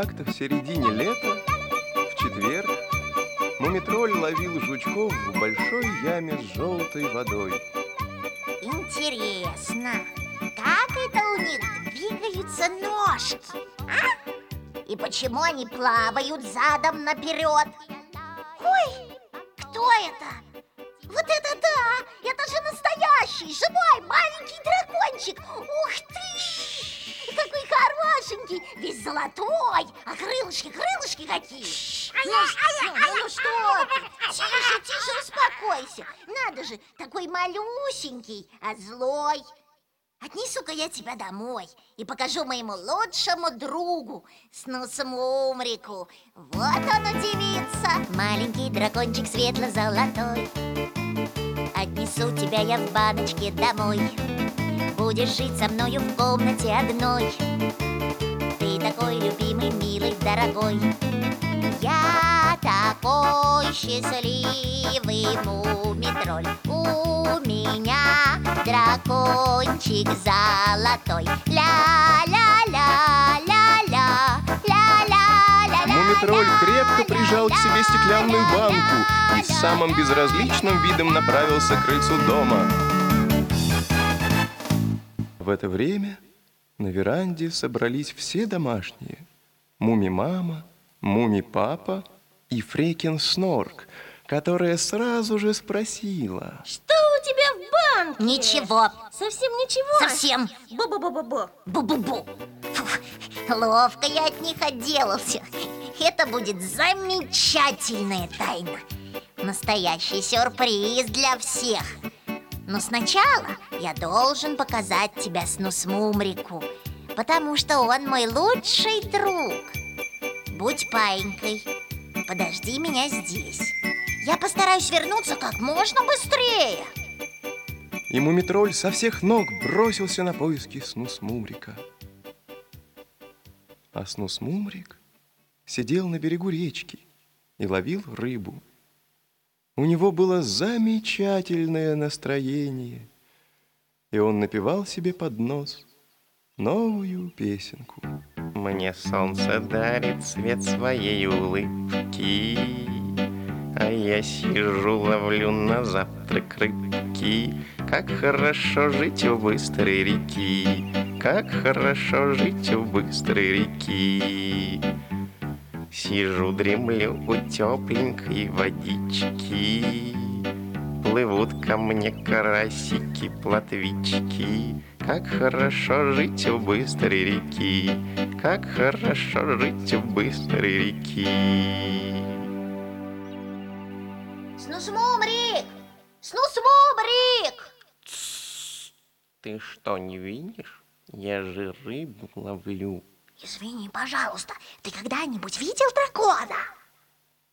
как-то в середине лета, в четверг, Мумитроль ловил жучков в большой яме с желтой водой. Интересно, как это у них двигаются ножки, а? И почему они плавают задом наперед? Ой, кто это? Вот это да! Это же настоящий, живой, маленький дракончик! Ух ты! Хорошенький, весь золотой, а крылышки, крылышки какие! Ну, ну, ну, ну что ты? Тише, тише, успокойся. Надо же, такой малюсенький, а злой. Отнесу-ка я тебя домой и покажу моему лучшему другу, Снусмумрику. Вот он удивится. Маленький дракончик светло-золотой. Отнесу тебя я в баночке домой. Будешь жить со мною в комнате одной. Ты такой любимый, милый, дорогой. Я такой счастливый мумитроль У меня дракончик золотой Ля-ля-ля-ля-ля Ля-ля-ля-ля Мумитроль крепко прижал к себе стеклянную банку и с самым безразличным видом направился к крыльцу дома. В это время на веранде собрались все домашние. Муми-мама, Муми-папа и Фрекин Снорк, которая сразу же спросила. Что у тебя в банке? Ничего, Совсем ничего? совсем Бу-бу-бу-бу-бу. Бу-бу-бу Ловко я от них отделался Это будет замечательная тайна Настоящий сюрприз для всех Но сначала я должен показать тебя Снусмумрику Потому что он мой лучший друг Будь паинькой Подожди меня здесь Я постараюсь вернуться как можно быстрее И Мумитроль со всех ног бросился на поиски Снусмумрика. А Снусмумрик сидел на берегу речки и ловил рыбу. У него было замечательное настроение, и он напевал себе под нос новую песенку. Мне солнце дарит цвет своей улыбки, А я сижу, ловлю на завтрак рыбки. Как хорошо жить у быстрой реки, Как хорошо жить у быстрой реки. Сижу, дремлю у тепленькой водички, Плывут ко мне карасики, плотвички. Как хорошо жить у быстрой реки, Как хорошо жить у быстрой реки. Снусмумрик! Снусмумрик! Ты что, не видишь? Я же рыбу ловлю. Извини, пожалуйста, ты когда-нибудь видел дракона?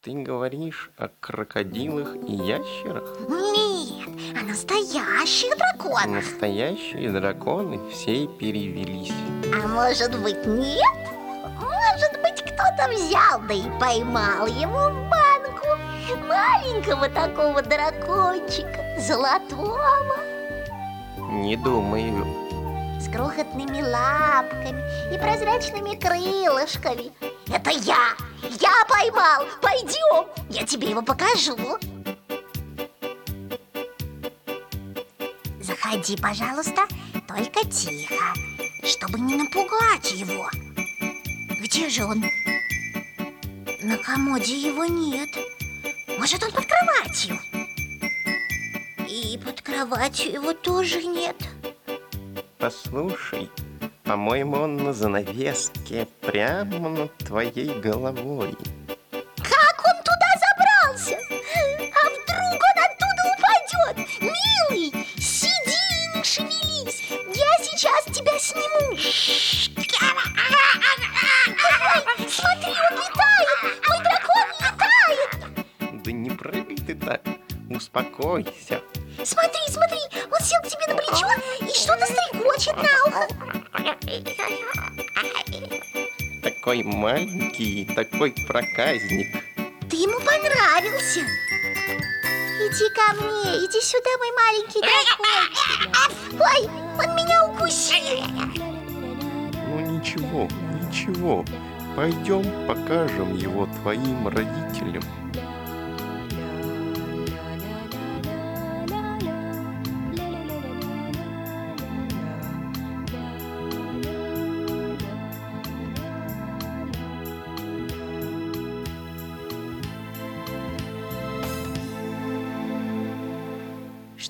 Ты говоришь о крокодилах и ящерах? Нет, о настоящих драконах Настоящие драконы все перевелись. А может быть нет? Может быть кто-то взял, да и поймал его в банку Маленького такого дракончика, золотого Не думаю. С крохотными лапками и прозрачными крылышками Это я! Я поймал! Пойдем! Я тебе его покажу Заходи, пожалуйста, только тихо Чтобы не напугать его Где же он? На комоде его нет Может, он под кроватью? И под кроватью его тоже нет Послушай, по-моему, он на занавеске прямо над твоей головой. Как он туда забрался? А вдруг он оттуда упадет? Милый, сиди и не шевелись. Я сейчас тебя сниму. Ой, смотри, он летает. Мой дракон летает. Да не прыгай ты так, успокойся. Смотри, смотри, он сел к тебе на плечо и что-то стрекочет на ухо. Такой маленький, такой проказник. Ты ему понравился. Иди ко мне, иди сюда, мой маленький дракончик. Ой, он меня укусил. Ну ничего, ничего, Пойдем покажем его твоим родителям.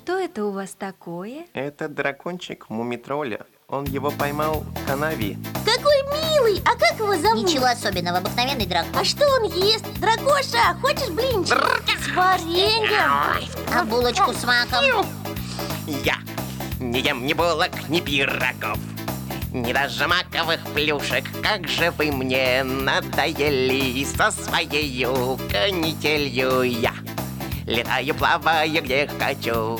Что это у вас такое? Это дракончик мумитроля. Он его поймал в канаве. Какой милый! А как его зовут? Ничего особенного, обыкновенный дракон. А что он ест? Дракоша, хочешь блинчик? С вареньем? А булочку с маком? Я не ем ни булок, ни пирогов. Ни даже маковых плюшек, как же вы мне надоели со своей канителью я. Летаю, плаваю, где хочу.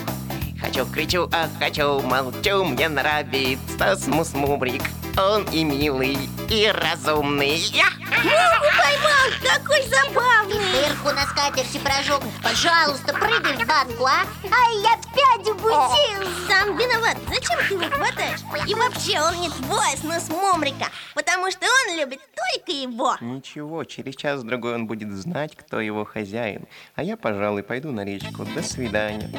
Хочу, кричу, а хочу, молчу, мне нравится смусмубрик. Он и милый, и разумный. Я! Муху поймал! Какой забавный! Дырку на скатерти прожег. Пожалуйста, прыгай в банку, а? Ай, я опять упустил. Сам виноват. Зачем ты его хватаешь? И вообще, он не твой снос Момрика, потому что он любит только его. Ничего, через час-другой он будет знать, кто его хозяин. А я, пожалуй, пойду на речку. До свидания.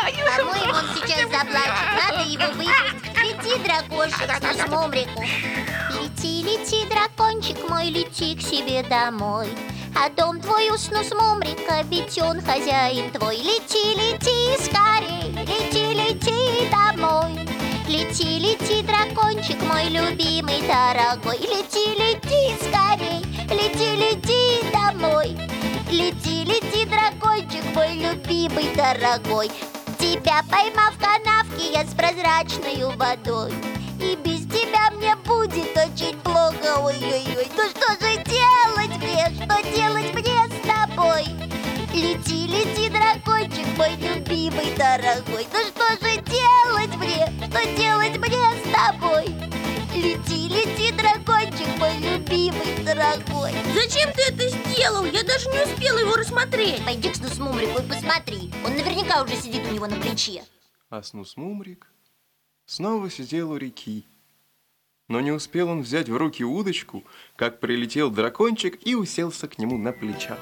По-моему, он сейчас заплачет. Надо его выпустить. Лети, дракошек, с мумрику. Лети, лети, дракончик мой, лети к себе домой. А дом твой усну с мумрика, ведь он хозяин твой. Лети, лети скорей, лети, лети домой. Лети, лети, дракончик мой любимый, дорогой. Лети, лети скорей, лети, лети домой. Лети, лети, дракончик мой любимый, дорогой. Тебя поймав в канавке я с прозрачной водой. И без тебя мне будет очень плохо, ой-ой-ой. Ну что же делать мне, что делать мне с тобой? Лети, лети, дракончик мой любимый, дорогой. Ну что же любимый, дорогой. Зачем ты это сделал? Я даже не успела его рассмотреть. Пойди к Снусмумрику и посмотри. Он наверняка уже сидит у него на плече. А Снусмумрик снова сидел у реки. Но не успел он взять в руки удочку, как прилетел дракончик и уселся к нему на плечах.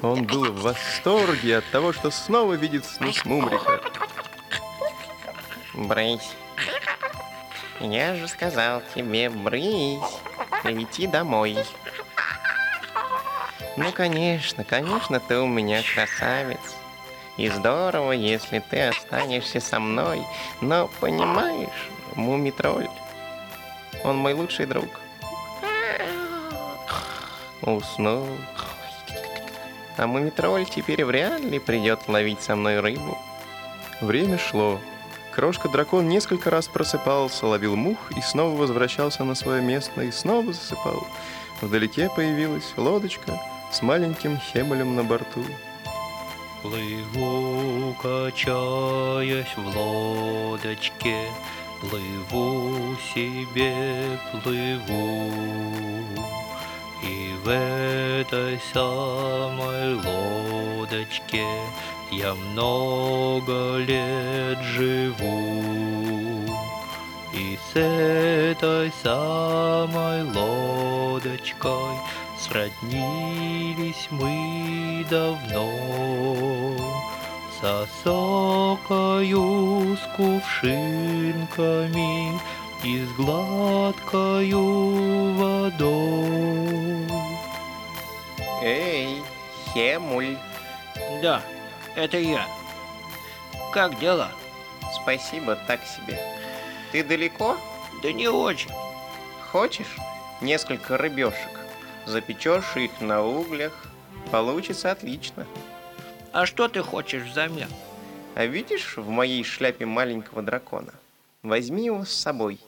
Он был в восторге от того, что снова видит Снусмумрика. Брысь. Я же сказал тебе, брысь, лети домой. Ну, конечно, конечно, ты у меня красавец. И здорово, если ты останешься со мной. Но, понимаешь, мумитроль, он мой лучший друг. Уснул. А мумитроль теперь вряд ли придет ловить со мной рыбу. Время шло. Крошка-дракон несколько раз просыпался, ловил мух и снова возвращался на свое место и снова засыпал. Вдалеке появилась лодочка с маленьким хемулем на борту. Плыву, качаясь в лодочке, Плыву себе, плыву. И в этой самой лодочке Я много лет живу. И с этой самой лодочкой Сроднились мы давно. Сосокою с кувшинками И с гладкою водой. Эй, Хемуль, Да, это я Как дела? спасибо, так себе. Ты далеко? Да не очень Хочешь несколько рыбешек? Запечешь их на углях, получится отлично. А что ты хочешь взамен? А видишь в моей шляпе маленького дракона? Возьми его с собой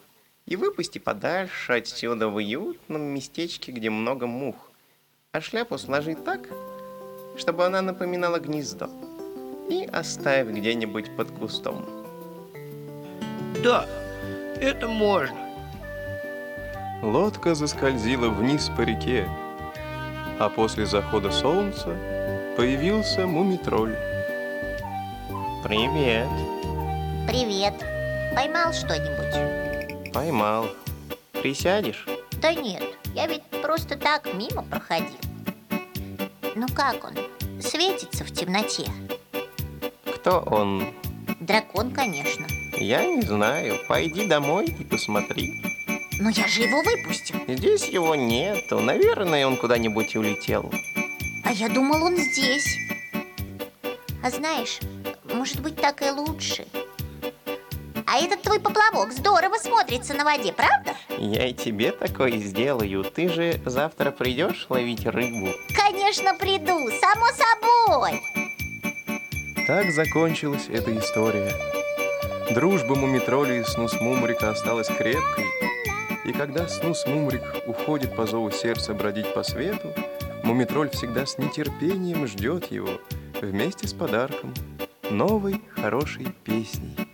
и выпусти подальше отсюда в уютном местечке, где много мух. А шляпу сложи так, чтобы она напоминала гнездо. И оставь где-нибудь под кустом. Да, это можно Лодка заскользила вниз по реке, а после захода солнца появился мумитроль. Привет. Привет. Поймал что-нибудь? Поймал. Присядешь? Да нет, я ведь просто так мимо проходил. Ну как он? Светится в темноте. Кто он? Дракон, конечно. Я не знаю. Пойди домой и посмотри. Но я же его выпустил. Здесь его нету. Наверное, он куда-нибудь улетел. А я думал, он здесь. А знаешь, может быть, так и лучше. А этот твой поплавок здорово смотрится на воде, правда? Я и тебе такое сделаю. Ты же завтра придешь ловить рыбу. Конечно, приду, само собой. Так закончилась эта история. Дружба Мумитроли и Снус Мумрика осталась крепкой, и когда Снус Мумрик уходит по зову сердца бродить по свету, Мумитроль всегда с нетерпением ждет его вместе с подарком новой хорошей песней.